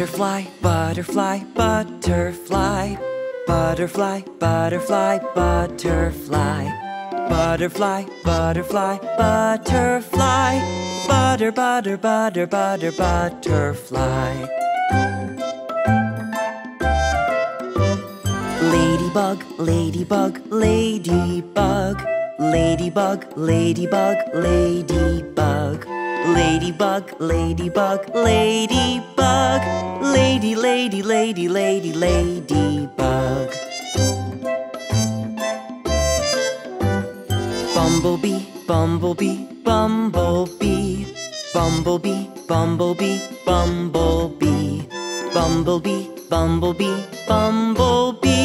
Butterfly, butterfly, butterfly. Butterfly, butterfly, butterfly. Butterfly, butterfly, butterfly. Butter, butter, butter, butter, butterfly. Ladybug, ladybug, ladybug. Ladybug, ladybug, ladybug. Ladybug, ladybug, ladybug. Lady, lady, lady, lady, ladybug. Bumblebee, bumblebee, bumblebee. Bumblebee, bumblebee, bumblebee. Bumblebee, bumblebee, bumblebee.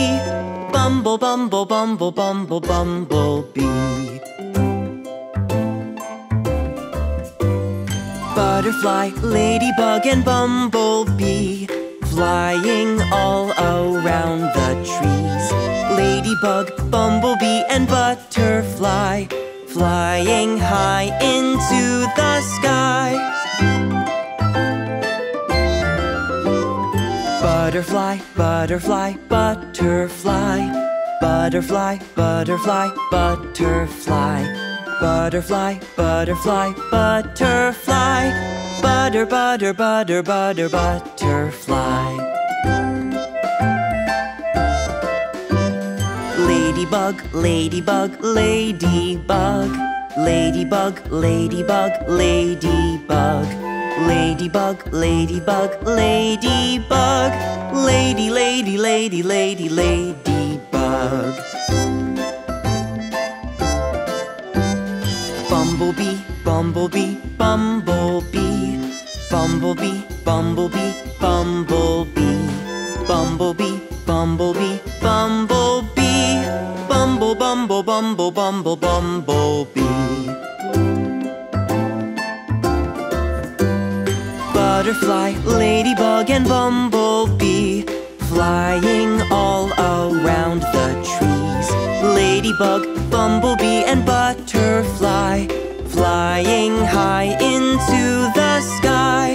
Bumble, bumble, bumble, bumble, bumblebee. Butterfly, ladybug, and bumblebee Flying all around the trees. Ladybug, bumblebee, and butterfly Flying high into the sky. Butterfly, butterfly, butterfly. Butterfly, butterfly, butterfly Butterfly, butterfly, butterfly. Butter, butter, butter, butter, butterfly. Ladybug, ladybug, ladybug. Ladybug, ladybug, ladybug. Ladybug, ladybug, ladybug. Lady, lady, lady, lady, ladybug Bumblebee, bumblebee, bumblebee. Bumblebee, bumblebee, bumblebee. Bumblebee, bumblebee, bumblebee. Bumble, bumble, bumble, bumble, bumblebee. Butterfly, ladybug, and bumblebee Flying all around the trees. Ladybug, bumblebee, and butterfly Flying high into the sky.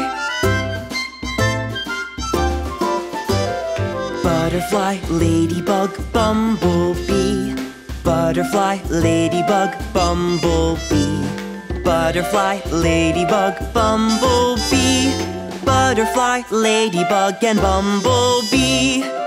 Butterfly, ladybug, bumblebee. Butterfly, ladybug, bumblebee. Butterfly, ladybug, bumblebee. Butterfly, ladybug, and bumblebee